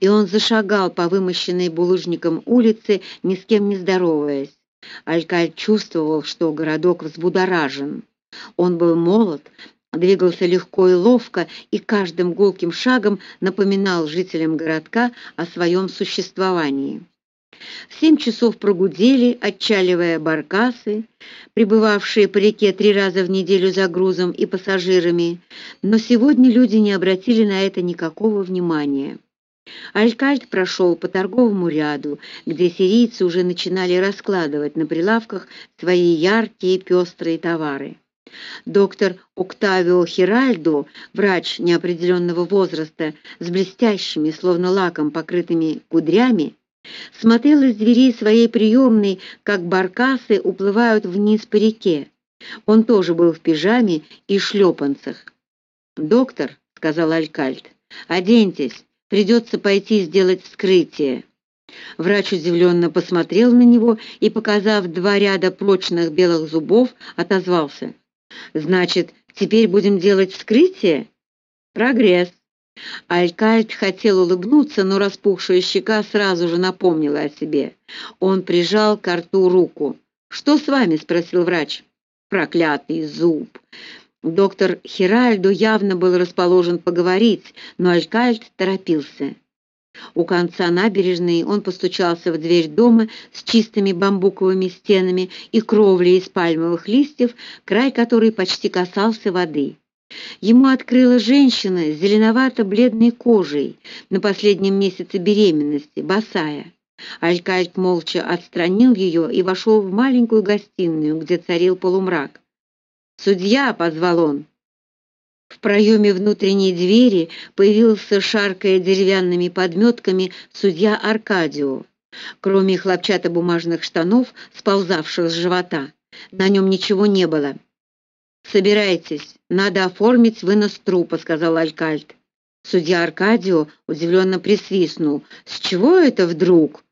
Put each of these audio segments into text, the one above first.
и он зашагал по вымощенной булыжником улице, ни с кем не здороваясь. Алькаль чувствовал, что городок взбудоражен. Он был молод, двигался легко и ловко и каждым гулким шагом напоминал жителям городка о своем существовании. В семь часов прогудели, отчаливая баркасы, прибывавшие по реке три раза в неделю за грузом и пассажирами, но сегодня люди не обратили на это никакого внимания. Алькальд прошел по торговому ряду, где сирийцы уже начинали раскладывать на прилавках свои яркие пестрые товары. Доктор Октавио Хиральдо, врач неопределенного возраста, с блестящими, словно лаком покрытыми кудрями, смотрел из дверей своей приемной, как баркасы уплывают вниз по реке. Он тоже был в пижаме и шлепанцах. «Доктор», — сказал Алькальд, — «оденьтесь, придется пойти сделать вскрытие». Врач удивленно посмотрел на него и, показав два ряда прочных белых зубов, отозвался. «Значит, теперь будем делать вскрытие?» «Прогресс». Алькальд хотел улыбнуться, но распухшая щека сразу же напомнила о себе. Он прижал к рту руку. «Что с вами?» — спросил врач. «Проклятый зуб!» Доктор Хиральдо явно был расположен поговорить, но Алькальд торопился. У конца набережной он постучался в дверь дома с чистыми бамбуковыми стенами и кровлей из пальмовых листьев, край которой почти касался воды. Ему открыла женщина с зеленовато-бледной кожей на последнем месяце беременности, босая. Алькальд молча отстранил ее и вошел в маленькую гостиную, где царил полумрак. «Судья!» — позвал он. В проеме внутренней двери появился, шаркая деревянными подметками, судья Аркадио. Кроме хлопчатобумажных штанов, сползавших с живота, на нем ничего не было. «Собирайтесь, надо оформить вынос трупа», — сказал Алькальд. Судья Аркадио удивленно присвистнул. «С чего это вдруг?»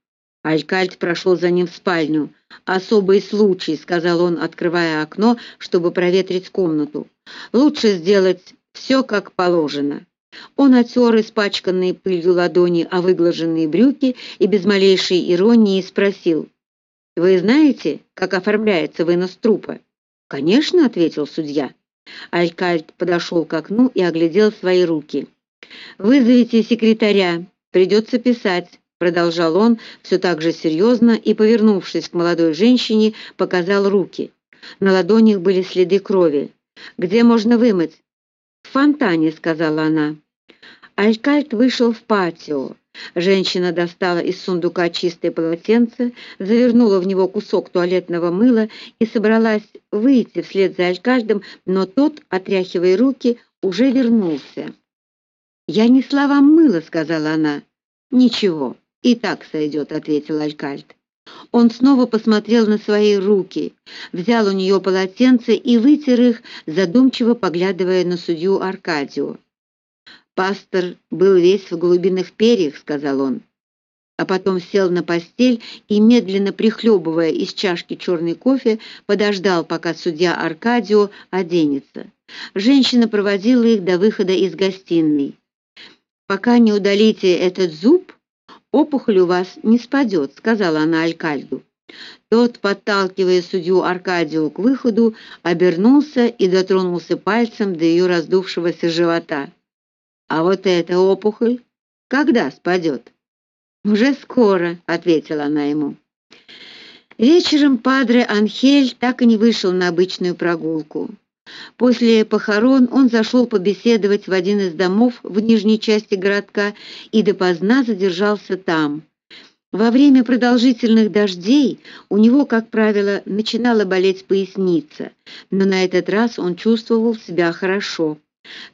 Алькальд прошел за ним в спальню. «Особый случай», — сказал он, открывая окно, чтобы проветрить комнату. «Лучше сделать все как положено». Он отер испачканные пылью ладони о выглаженные брюки и без малейшей иронии спросил. «Вы знаете, как оформляется вынос трупа?» «Конечно», — ответил судья. Алькальд подошел к окну и оглядел свои руки. «Вызовите секретаря, придется писать», — продолжал он все так же серьезно и, повернувшись к молодой женщине, показал руки. На ладонях были следы крови. «Где можно вымыть?» «В фонтане», — сказала она. Алькальд вышел в патио. Женщина достала из сундука чистое полотенце, завернула в него кусок туалетного мыла и собралась выйти вслед за Алькальдом, но тот, отряхивая руки, уже вернулся. «Я несла вам мыло», — сказала она. «Ничего, и так сойдет», — ответил Алькальд. Он снова посмотрел на свои руки, взял у нее полотенце и вытер их, задумчиво поглядывая на судью Аркадию. Пастор был весь в голубиных перьях, сказал он. А потом сел на постель и, медленно прихлебывая из чашки черный кофе, подождал, пока судья Аркадио оденется. Женщина проводила их до выхода из гостиной. «Пока не удалите этот зуб, опухоль у вас не спадет», — сказала она Алькальду. Тот, подталкивая судью Аркадию к выходу, обернулся и дотронулся пальцем до ее раздувшегося живота. А вот эта опухоль когда спадет?» «Уже скоро», — ответила она ему. Вечером падре Анхель так и не вышел на обычную прогулку. После похорон он зашел побеседовать в один из домов в нижней части городка и допоздна задержался там. Во время продолжительных дождей у него, как правило, начинала болеть поясница, но на этот раз он чувствовал себя хорошо.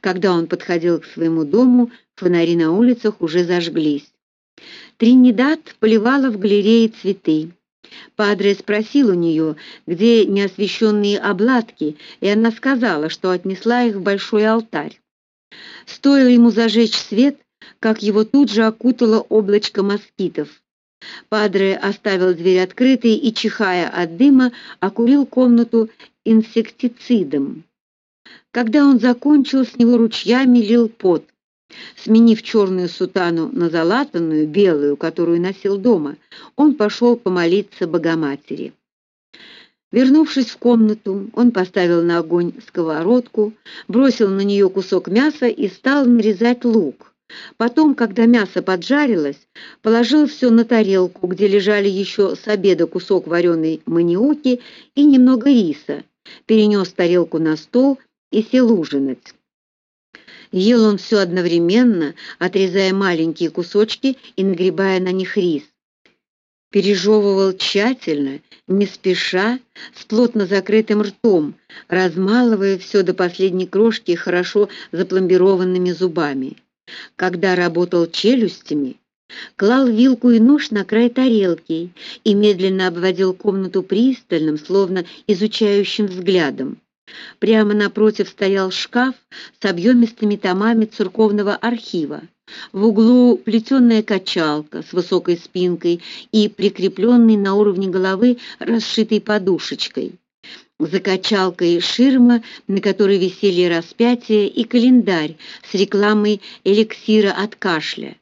Когда он подходил к своему дому, фонари на улицах уже зажглись. Тринидад поливала в галерее цветы. Падре спросил у нее, где неосвещенные обладки, и она сказала, что отнесла их в большой алтарь. Стоило ему зажечь свет, как его тут же окутало облачко москитов. Падре оставил дверь открытой и, чихая от дыма, окурил комнату инсектицидом. Когда он закончил, с него ручьями лил пот. Сменив черную сутану на залатанную, белую, которую носил дома, он пошел помолиться Богоматери. Вернувшись в комнату, он поставил на огонь сковородку, бросил на нее кусок мяса и стал нарезать лук. Потом, когда мясо поджарилось, положил все на тарелку, где лежали еще с обеда кусок вареной маниоки и немного риса, перенес тарелку на стол и сел ужинать. Ел он все одновременно, отрезая маленькие кусочки и нагребая на них рис пережевывал тщательно, не спеша, с плотно закрытым ртом, размалывая все до последней крошки хорошо запломбированными зубами. Когда работал челюстями, клал вилку и нож на край тарелки и медленно обводил комнату пристальным, словно изучающим взглядом. Прямо напротив стоял шкаф с объемистыми томами церковного архива. В углу плетеная качалка с высокой спинкой и прикрепленной на уровне головы расшитой подушечкой. За качалкой ширма, на которой висели распятие и календарь с рекламой эликсира от кашля.